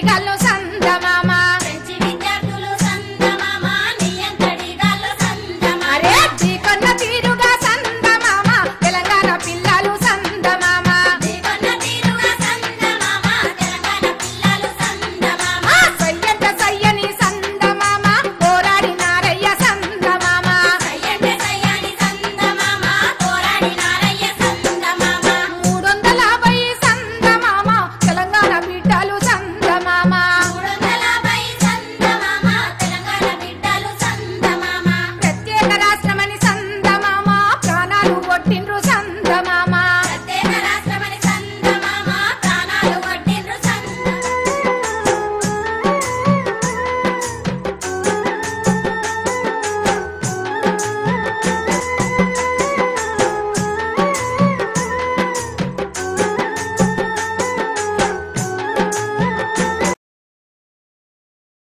regalo Come on.